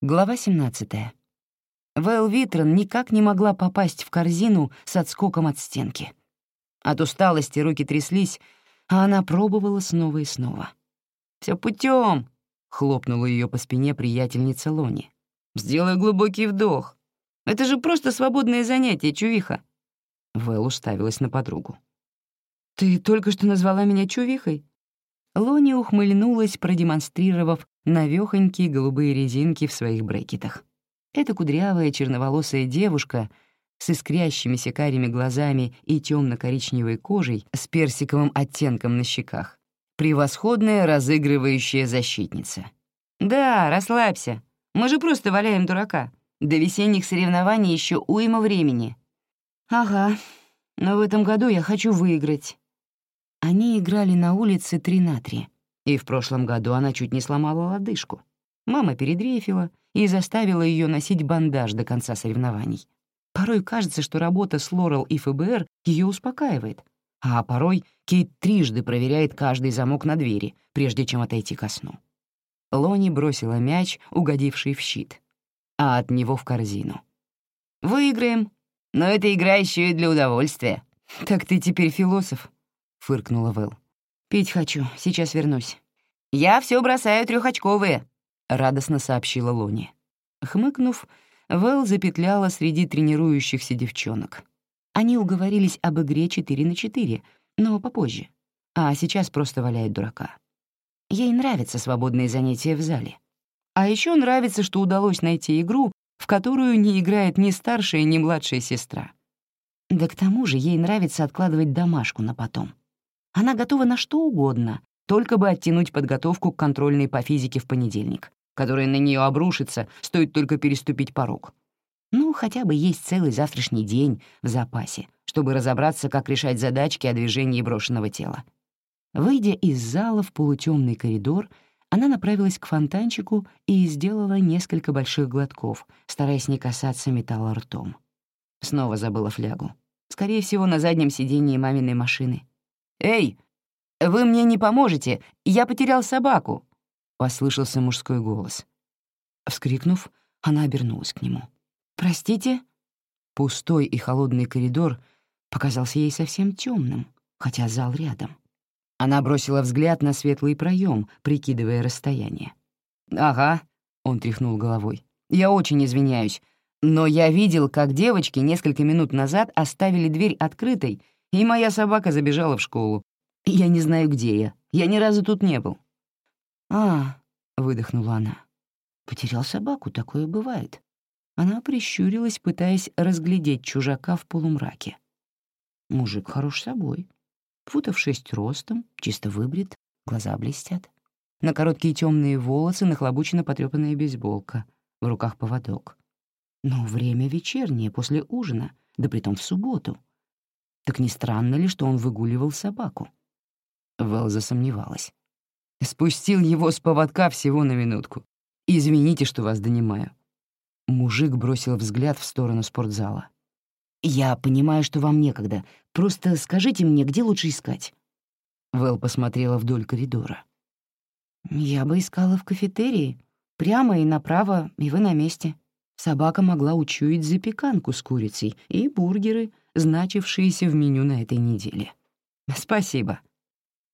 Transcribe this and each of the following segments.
Глава 17. Вэл Витрон никак не могла попасть в корзину с отскоком от стенки. От усталости руки тряслись, а она пробовала снова и снова. Все путем, хлопнула ее по спине приятельница Лони. «Сделай глубокий вдох. Это же просто свободное занятие, чувиха». Вэл уставилась на подругу. «Ты только что назвала меня чувихой?» Лони ухмыльнулась, продемонстрировав навёхонькие голубые резинки в своих брекетах. Эта кудрявая черноволосая девушка с искрящимися карими глазами и темно коричневой кожей с персиковым оттенком на щеках. Превосходная разыгрывающая защитница. «Да, расслабься. Мы же просто валяем дурака. До весенних соревнований еще уйма времени». «Ага, но в этом году я хочу выиграть». Они играли на улице 3 на 3. И в прошлом году она чуть не сломала лодыжку. Мама передрейфила и заставила ее носить бандаж до конца соревнований. Порой кажется, что работа с Лорел и ФБР ее успокаивает, а порой Кейт трижды проверяет каждый замок на двери, прежде чем отойти ко сну. Лони бросила мяч, угодивший в щит, а от него в корзину. «Выиграем, но эта игра еще и для удовольствия». «Так ты теперь философ», — фыркнула Вэл. «Пить хочу, сейчас вернусь». «Я все бросаю трехочковые», — радостно сообщила Лони. Хмыкнув, Вэл запетляла среди тренирующихся девчонок. Они уговорились об игре 4 на 4, но попозже. А сейчас просто валяет дурака. Ей нравятся свободные занятия в зале. А еще нравится, что удалось найти игру, в которую не играет ни старшая, ни младшая сестра. Да к тому же ей нравится откладывать домашку на потом. Она готова на что угодно, только бы оттянуть подготовку к контрольной по физике в понедельник, которая на нее обрушится, стоит только переступить порог. Ну, хотя бы есть целый завтрашний день в запасе, чтобы разобраться, как решать задачки о движении брошенного тела. Выйдя из зала в полутемный коридор, она направилась к фонтанчику и сделала несколько больших глотков, стараясь не касаться металла ртом. Снова забыла флягу. Скорее всего, на заднем сидении маминой машины. «Эй, вы мне не поможете, я потерял собаку!» — послышался мужской голос. Вскрикнув, она обернулась к нему. «Простите?» Пустой и холодный коридор показался ей совсем темным, хотя зал рядом. Она бросила взгляд на светлый проем, прикидывая расстояние. «Ага», — он тряхнул головой. «Я очень извиняюсь, но я видел, как девочки несколько минут назад оставили дверь открытой и моя собака забежала в школу. Я не знаю, где я. Я ни разу тут не был». «А», — выдохнула она. «Потерял собаку, такое бывает». Она прищурилась, пытаясь разглядеть чужака в полумраке. Мужик хорош собой. Футов шесть ростом, чисто выбрит, глаза блестят. На короткие темные волосы нахлобучена потрёпанная бейсболка, в руках поводок. Но время вечернее, после ужина, да притом в субботу. Так не странно ли, что он выгуливал собаку? Вэл засомневалась. Спустил его с поводка всего на минутку. Извините, что вас донимаю. Мужик бросил взгляд в сторону спортзала. «Я понимаю, что вам некогда. Просто скажите мне, где лучше искать?» Вэл посмотрела вдоль коридора. «Я бы искала в кафетерии. Прямо и направо, и вы на месте». Собака могла учуять запеканку с курицей и бургеры, значившиеся в меню на этой неделе. «Спасибо».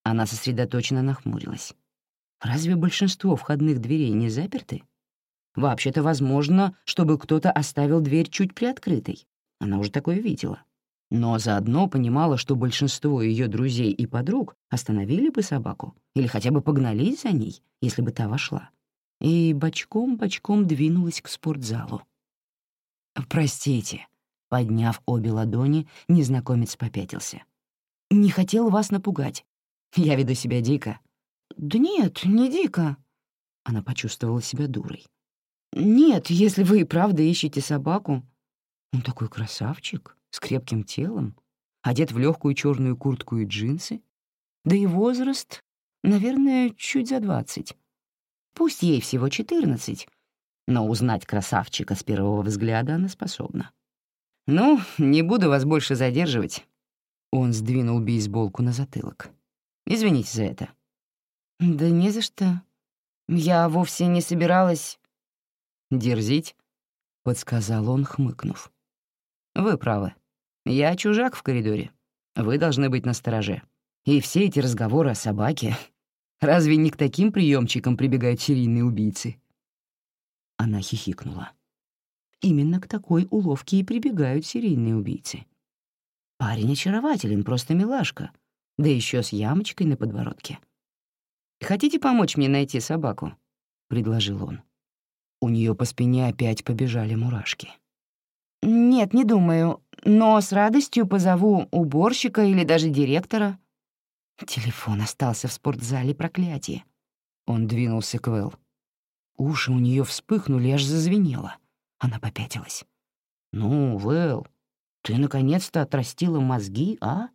Она сосредоточенно нахмурилась. «Разве большинство входных дверей не заперты? Вообще-то возможно, чтобы кто-то оставил дверь чуть приоткрытой. Она уже такое видела. Но заодно понимала, что большинство ее друзей и подруг остановили бы собаку или хотя бы погнались за ней, если бы та вошла. И бочком-бочком двинулась к спортзалу. «Простите», Подняв обе ладони, незнакомец попятился. «Не хотел вас напугать. Я веду себя дико». «Да нет, не дико». Она почувствовала себя дурой. «Нет, если вы и правда ищете собаку. Он такой красавчик, с крепким телом, одет в легкую черную куртку и джинсы. Да и возраст, наверное, чуть за двадцать. Пусть ей всего четырнадцать, но узнать красавчика с первого взгляда она способна. «Ну, не буду вас больше задерживать». Он сдвинул бейсболку на затылок. «Извините за это». «Да не за что. Я вовсе не собиралась...» «Дерзить?» — подсказал он, хмыкнув. «Вы правы. Я чужак в коридоре. Вы должны быть настороже. И все эти разговоры о собаке... Разве не к таким приемчикам прибегают серийные убийцы?» Она хихикнула. Именно к такой уловке и прибегают серийные убийцы. Парень очарователен, просто милашка, да еще с ямочкой на подбородке. «Хотите помочь мне найти собаку?» — предложил он. У нее по спине опять побежали мурашки. «Нет, не думаю, но с радостью позову уборщика или даже директора». Телефон остался в спортзале проклятие. Он двинулся к Вэл. Уши у нее вспыхнули, аж зазвенело. Она попятилась. «Ну, Вэл, ты наконец-то отрастила мозги, а?»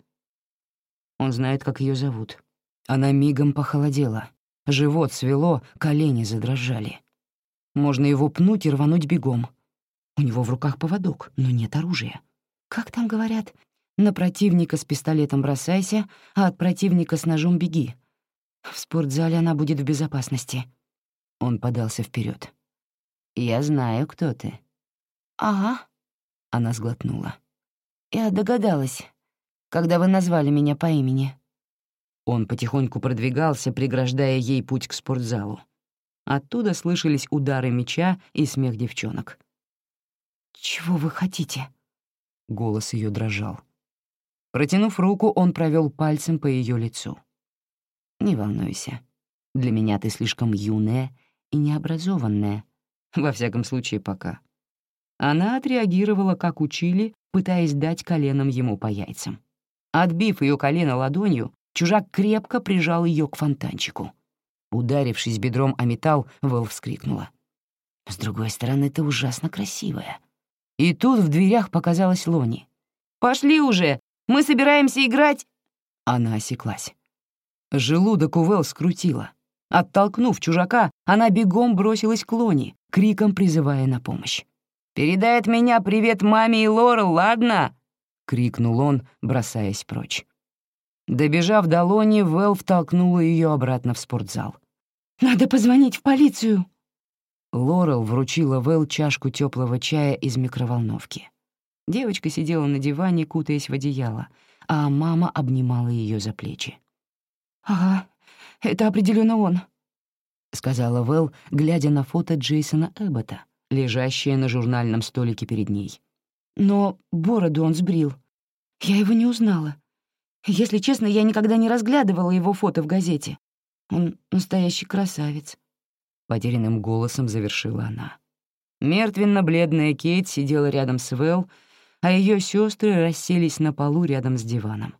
Он знает, как ее зовут. Она мигом похолодела. Живот свело, колени задрожали. Можно его пнуть и рвануть бегом. У него в руках поводок, но нет оружия. Как там говорят? На противника с пистолетом бросайся, а от противника с ножом беги. В спортзале она будет в безопасности. Он подался вперед. «Я знаю, кто ты». «Ага», — она сглотнула. «Я догадалась, когда вы назвали меня по имени». Он потихоньку продвигался, преграждая ей путь к спортзалу. Оттуда слышались удары меча и смех девчонок. «Чего вы хотите?» Голос ее дрожал. Протянув руку, он провел пальцем по ее лицу. «Не волнуйся. Для меня ты слишком юная и необразованная. Во всяком случае, пока». Она отреагировала, как учили, пытаясь дать коленом ему по яйцам. Отбив ее колено ладонью, чужак крепко прижал ее к фонтанчику. Ударившись бедром о металл, Вэл вскрикнула. «С другой стороны, ты ужасно красивая». И тут в дверях показалась Лони. «Пошли уже! Мы собираемся играть!» Она осеклась. Желудок у Вэл скрутила. Оттолкнув чужака, она бегом бросилась к Лони, криком призывая на помощь. «Передай от меня привет маме и Лорел, ладно?» — крикнул он, бросаясь прочь. Добежав до Лони, Вэл втолкнула ее обратно в спортзал. «Надо позвонить в полицию!» Лорел вручила Вэл чашку теплого чая из микроволновки. Девочка сидела на диване, кутаясь в одеяло, а мама обнимала ее за плечи. «Ага, это определенно он», — сказала Вэл, глядя на фото Джейсона Эббота, лежащее на журнальном столике перед ней. «Но бороду он сбрил. Я его не узнала. Если честно, я никогда не разглядывала его фото в газете. Он настоящий красавец», — потерянным голосом завершила она. Мертвенно-бледная Кейт сидела рядом с Вэл, а ее сестры расселись на полу рядом с диваном.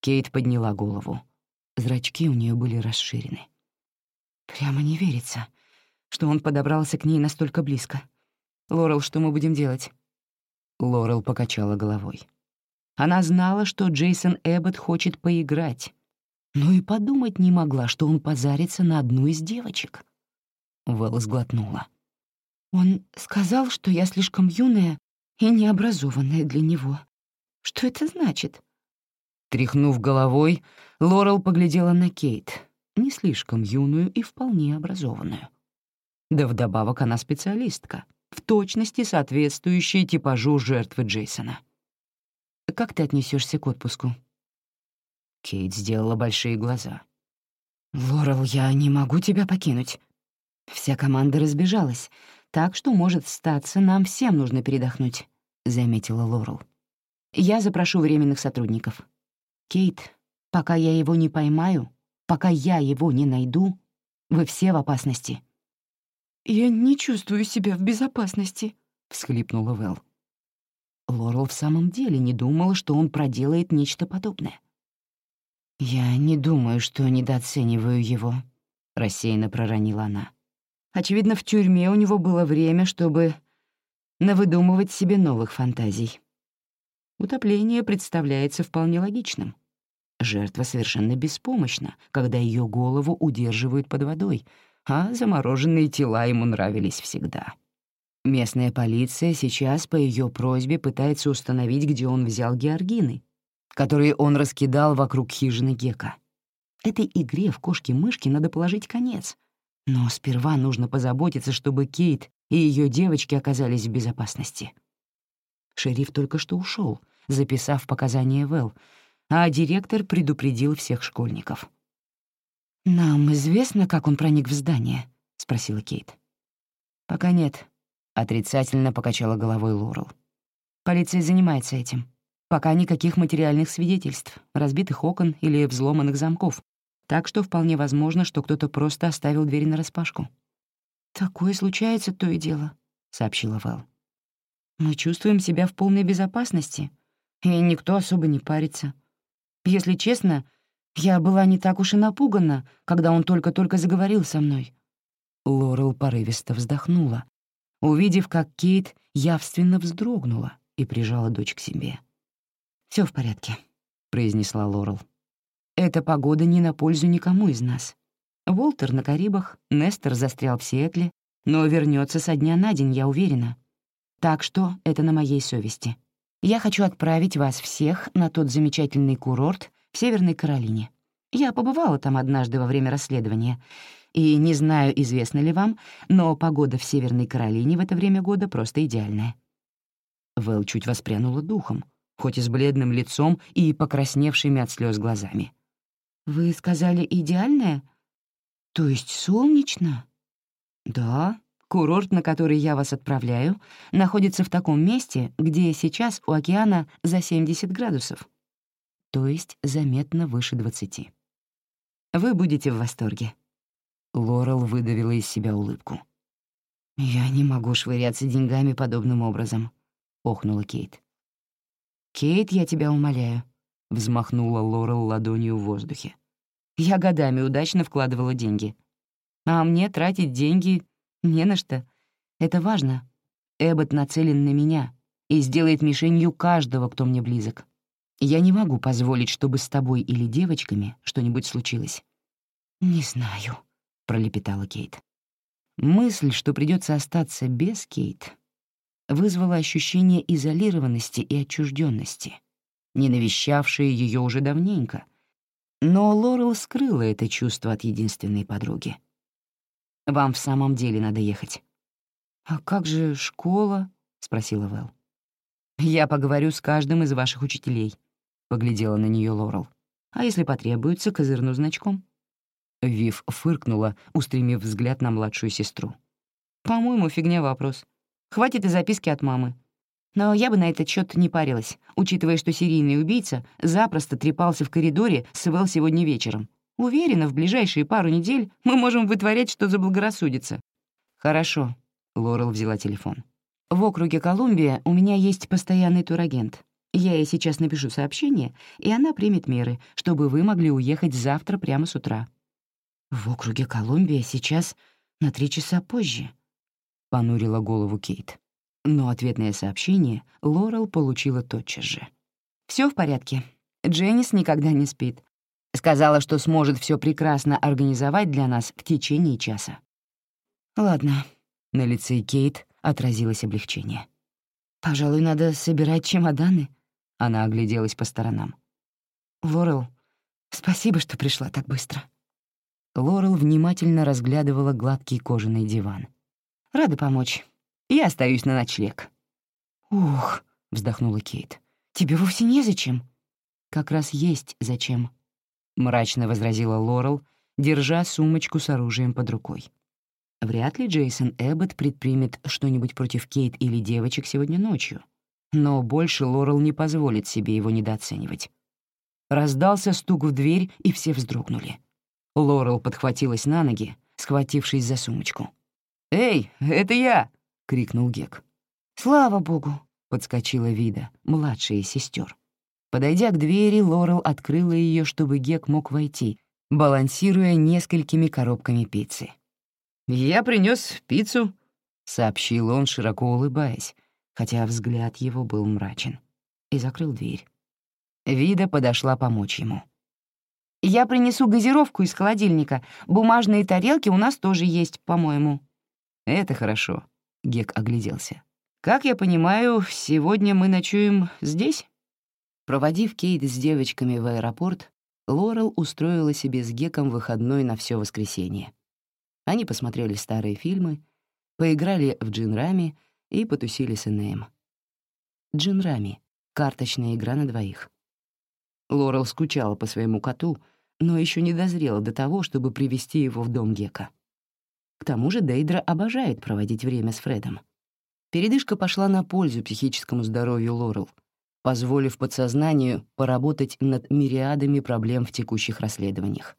Кейт подняла голову. Зрачки у нее были расширены. «Прямо не верится, что он подобрался к ней настолько близко. Лорел, что мы будем делать?» Лорел покачала головой. Она знала, что Джейсон Эббот хочет поиграть, но и подумать не могла, что он позарится на одну из девочек. Вэлла сглотнула. «Он сказал, что я слишком юная и необразованная для него. Что это значит?» Тряхнув головой, Лорел поглядела на Кейт, не слишком юную и вполне образованную. Да вдобавок она специалистка, в точности соответствующая типажу жертвы Джейсона. Как ты отнесешься к отпуску?» Кейт сделала большие глаза. «Лорел, я не могу тебя покинуть. Вся команда разбежалась, так что, может, статься, нам всем нужно передохнуть», — заметила Лорел. «Я запрошу временных сотрудников. Кейт, пока я его не поймаю, пока я его не найду, вы все в опасности». «Я не чувствую себя в безопасности», — всхлипнула Вэл. Лорел в самом деле не думала, что он проделает нечто подобное. «Я не думаю, что недооцениваю его», — рассеянно проронила она. Очевидно, в тюрьме у него было время, чтобы навыдумывать себе новых фантазий. Утопление представляется вполне логичным. Жертва совершенно беспомощна, когда ее голову удерживают под водой, а замороженные тела ему нравились всегда. Местная полиция сейчас по ее просьбе пытается установить, где он взял георгины, которые он раскидал вокруг хижины Гека. Этой игре в кошки-мышки надо положить конец. Но сперва нужно позаботиться, чтобы Кейт и ее девочки оказались в безопасности. Шериф только что ушел, записав показания Вэл, а директор предупредил всех школьников. «Нам известно, как он проник в здание?» — спросила Кейт. «Пока нет», — отрицательно покачала головой Лорел. «Полиция занимается этим. Пока никаких материальных свидетельств, разбитых окон или взломанных замков, так что вполне возможно, что кто-то просто оставил дверь нараспашку». «Такое случается то и дело», — сообщила Вэл. «Мы чувствуем себя в полной безопасности, и никто особо не парится. Если честно, я была не так уж и напугана, когда он только-только заговорил со мной». Лорел порывисто вздохнула, увидев, как Кейт явственно вздрогнула и прижала дочь к себе. Все в порядке», — произнесла Лорел. «Эта погода не на пользу никому из нас. Волтер на Карибах, Нестер застрял в Сиэтле, но вернется со дня на день, я уверена. Так что это на моей совести. Я хочу отправить вас всех на тот замечательный курорт в Северной Каролине. Я побывала там однажды во время расследования, и не знаю, известно ли вам, но погода в Северной Каролине в это время года просто идеальная». Вэл чуть воспрянула духом, хоть и с бледным лицом и покрасневшими от слез глазами. «Вы сказали идеальная? То есть солнечно?» «Да, Курорт, на который я вас отправляю, находится в таком месте, где сейчас у океана за 70 градусов, то есть заметно выше 20. Вы будете в восторге». Лорел выдавила из себя улыбку. «Я не могу швыряться деньгами подобным образом», — охнула Кейт. «Кейт, я тебя умоляю», — взмахнула Лорел ладонью в воздухе. «Я годами удачно вкладывала деньги. А мне тратить деньги не на что. Это важно. Эббот нацелен на меня и сделает мишенью каждого, кто мне близок. Я не могу позволить, чтобы с тобой или девочками что-нибудь случилось». «Не знаю», — пролепетала Кейт. Мысль, что придется остаться без Кейт, вызвала ощущение изолированности и отчужденности, не навещавшее ее уже давненько. Но Лорел скрыла это чувство от единственной подруги. Вам в самом деле надо ехать». «А как же школа?» — спросила Вэл. «Я поговорю с каждым из ваших учителей», — поглядела на нее Лорел. «А если потребуется, козырну значком». Вив фыркнула, устремив взгляд на младшую сестру. «По-моему, фигня вопрос. Хватит и записки от мамы. Но я бы на этот счет не парилась, учитывая, что серийный убийца запросто трепался в коридоре с Вэл сегодня вечером. Уверена, в ближайшие пару недель мы можем вытворять, что заблагорассудится». «Хорошо», — Лорел взяла телефон. «В округе Колумбия у меня есть постоянный турагент. Я ей сейчас напишу сообщение, и она примет меры, чтобы вы могли уехать завтра прямо с утра». «В округе Колумбия сейчас на три часа позже», — понурила голову Кейт. Но ответное сообщение Лорел получила тотчас же. Все в порядке. Дженнис никогда не спит. Сказала, что сможет все прекрасно организовать для нас в течение часа. «Ладно», — на лице Кейт отразилось облегчение. «Пожалуй, надо собирать чемоданы», — она огляделась по сторонам. «Лорел, спасибо, что пришла так быстро». Лорел внимательно разглядывала гладкий кожаный диван. «Рада помочь. Я остаюсь на ночлег». «Ух», — вздохнула Кейт, — «тебе вовсе незачем». «Как раз есть зачем», — мрачно возразила Лорел, держа сумочку с оружием под рукой. Вряд ли Джейсон Эббот предпримет что-нибудь против Кейт или девочек сегодня ночью, но больше Лорел не позволит себе его недооценивать. Раздался стук в дверь, и все вздрогнули. Лорел подхватилась на ноги, схватившись за сумочку. «Эй, это я!» — крикнул Гек. «Слава богу!» — подскочила Вида, младшая сестер. Подойдя к двери, Лорел открыла ее, чтобы Гек мог войти, балансируя несколькими коробками пиццы. «Я принес пиццу», — сообщил он, широко улыбаясь, хотя взгляд его был мрачен, и закрыл дверь. Вида подошла помочь ему. «Я принесу газировку из холодильника. Бумажные тарелки у нас тоже есть, по-моему». «Это хорошо», — Гек огляделся. «Как я понимаю, сегодня мы ночуем здесь?» Проводив Кейт с девочками в аэропорт, Лорел устроила себе с Геком выходной на все воскресенье. Они посмотрели старые фильмы, поиграли в джинрами и потусили с Энеем. Джинрами — карточная игра на двоих. Лорел скучала по своему коту, но еще не дозрела до того, чтобы привести его в дом Гека. К тому же Дейдра обожает проводить время с Фредом. Передышка пошла на пользу психическому здоровью Лорел, позволив подсознанию поработать над мириадами проблем в текущих расследованиях.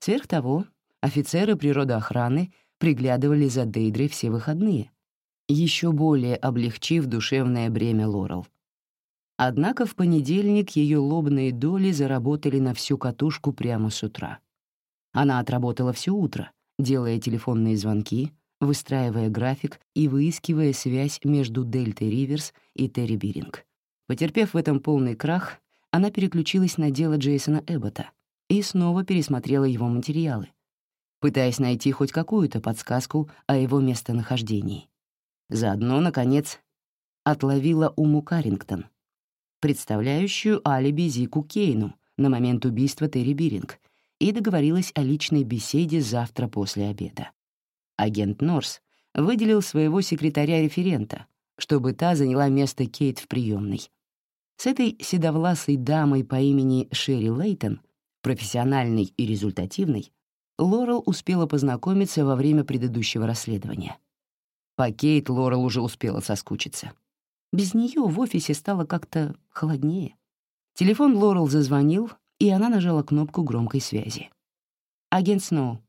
Сверх того, офицеры природоохраны приглядывали за Дейдрой все выходные, еще более облегчив душевное бремя Лорел. Однако в понедельник ее лобные доли заработали на всю катушку прямо с утра. Она отработала все утро, делая телефонные звонки, выстраивая график и выискивая связь между Дельтой Риверс и Терри Биринг. Потерпев в этом полный крах, она переключилась на дело Джейсона Эббота и снова пересмотрела его материалы, пытаясь найти хоть какую-то подсказку о его местонахождении. Заодно, наконец, отловила Уму Каррингтон, представляющую алиби Зику Кейну на момент убийства Терри Биринг, и договорилась о личной беседе завтра после обеда. Агент Норс выделил своего секретаря-референта, чтобы та заняла место Кейт в приемной. С этой седовласой дамой по имени Шерри Лейтон, профессиональной и результативной, Лорел успела познакомиться во время предыдущего расследования. По Кейт Лорел уже успела соскучиться. Без нее в офисе стало как-то холоднее. Телефон Лорел зазвонил, и она нажала кнопку громкой связи. «Агент Сноу».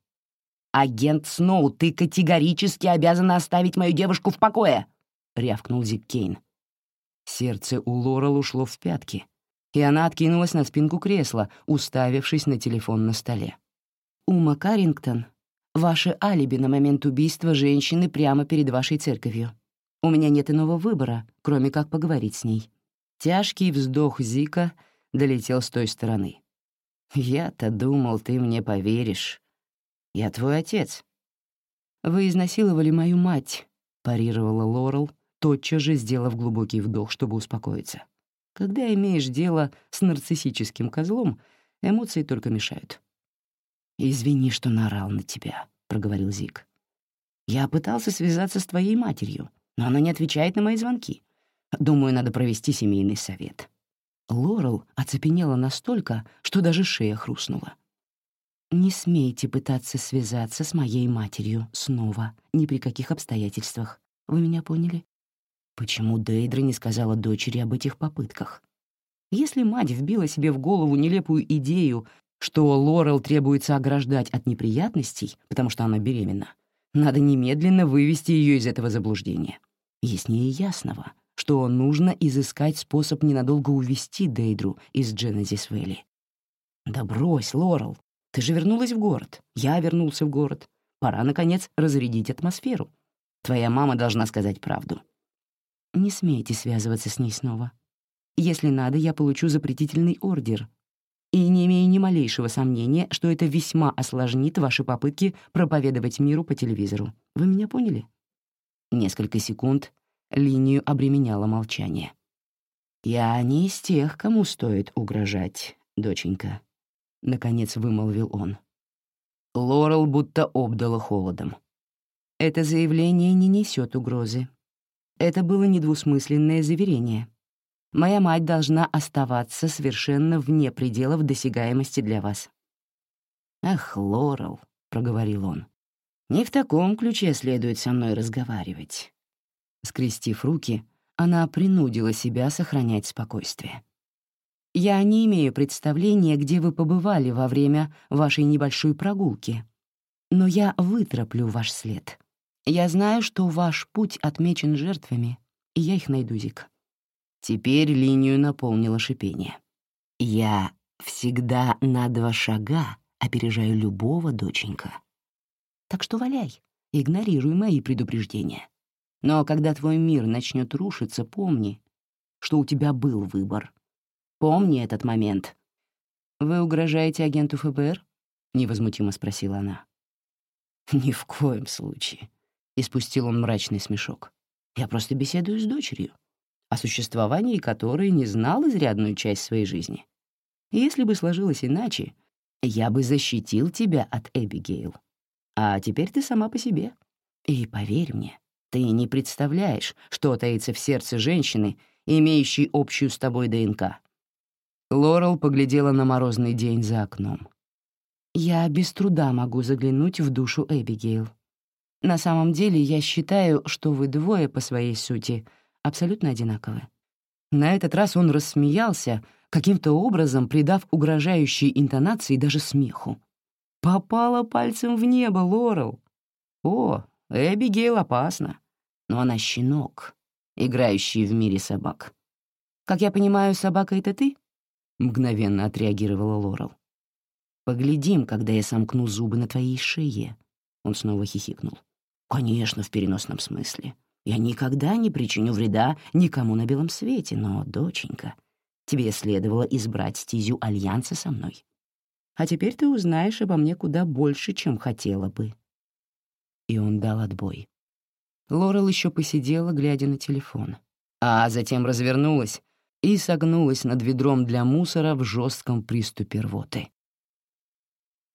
«Агент Сноу, ты категорически обязана оставить мою девушку в покое!» — рявкнул Зик Кейн. Сердце у Лорел ушло в пятки, и она откинулась на спинку кресла, уставившись на телефон на столе. «Ума Каррингтон, ваше алиби на момент убийства женщины прямо перед вашей церковью. У меня нет иного выбора, кроме как поговорить с ней». Тяжкий вздох Зика — долетел с той стороны. «Я-то думал, ты мне поверишь. Я твой отец». «Вы изнасиловали мою мать», — парировала Лорел, тотчас же сделав глубокий вдох, чтобы успокоиться. «Когда имеешь дело с нарциссическим козлом, эмоции только мешают». «Извини, что наорал на тебя», — проговорил Зик. «Я пытался связаться с твоей матерью, но она не отвечает на мои звонки. Думаю, надо провести семейный совет». Лорел оцепенела настолько, что даже шея хрустнула. «Не смейте пытаться связаться с моей матерью снова, ни при каких обстоятельствах. Вы меня поняли?» Почему Дейдра не сказала дочери об этих попытках? Если мать вбила себе в голову нелепую идею, что Лорел требуется ограждать от неприятностей, потому что она беременна, надо немедленно вывести ее из этого заблуждения. Яснее ясного, что нужно изыскать способ ненадолго увести Дейдру из Дженезис Вэлли. «Да брось, Лорел, ты же вернулась в город, я вернулся в город. Пора, наконец, разрядить атмосферу. Твоя мама должна сказать правду». «Не смейте связываться с ней снова. Если надо, я получу запретительный ордер. И не имею ни малейшего сомнения, что это весьма осложнит ваши попытки проповедовать миру по телевизору. Вы меня поняли?» Несколько секунд Линию обременяло молчание. «Я не из тех, кому стоит угрожать, доченька», — наконец вымолвил он. Лорел будто обдала холодом. Это заявление не несет угрозы. Это было недвусмысленное заверение. Моя мать должна оставаться совершенно вне пределов досягаемости для вас. «Ах, Лорел», — проговорил он, — «не в таком ключе следует со мной разговаривать. Скрестив руки, она принудила себя сохранять спокойствие. «Я не имею представления, где вы побывали во время вашей небольшой прогулки, но я вытроплю ваш след. Я знаю, что ваш путь отмечен жертвами, и я их найду, Зик». Теперь линию наполнило шипение. «Я всегда на два шага опережаю любого, доченька. Так что валяй, игнорируй мои предупреждения. Но когда твой мир начнет рушиться, помни, что у тебя был выбор. Помни этот момент. «Вы угрожаете агенту ФБР?» — невозмутимо спросила она. «Ни в коем случае», — испустил он мрачный смешок. «Я просто беседую с дочерью, о существовании которой не знал изрядную часть своей жизни. Если бы сложилось иначе, я бы защитил тебя от Эбигейл. А теперь ты сама по себе. И поверь мне, ты не представляешь, что таится в сердце женщины, имеющей общую с тобой ДНК. Лорел поглядела на морозный день за окном. «Я без труда могу заглянуть в душу Эбигейл. На самом деле я считаю, что вы двое по своей сути абсолютно одинаковы». На этот раз он рассмеялся, каким-то образом придав угрожающей интонации даже смеху. «Попала пальцем в небо, Лорел. О, Эбигейл опасна, но она щенок, играющий в мире собак. Как я понимаю, собака — это ты?» — мгновенно отреагировала Лорел. «Поглядим, когда я сомкну зубы на твоей шее», — он снова хихикнул. «Конечно, в переносном смысле. Я никогда не причиню вреда никому на белом свете, но, доченька, тебе следовало избрать стезю альянса со мной. А теперь ты узнаешь обо мне куда больше, чем хотела бы». И он дал отбой. Лорел еще посидела, глядя на телефон, а затем развернулась и согнулась над ведром для мусора в жестком приступе рвоты.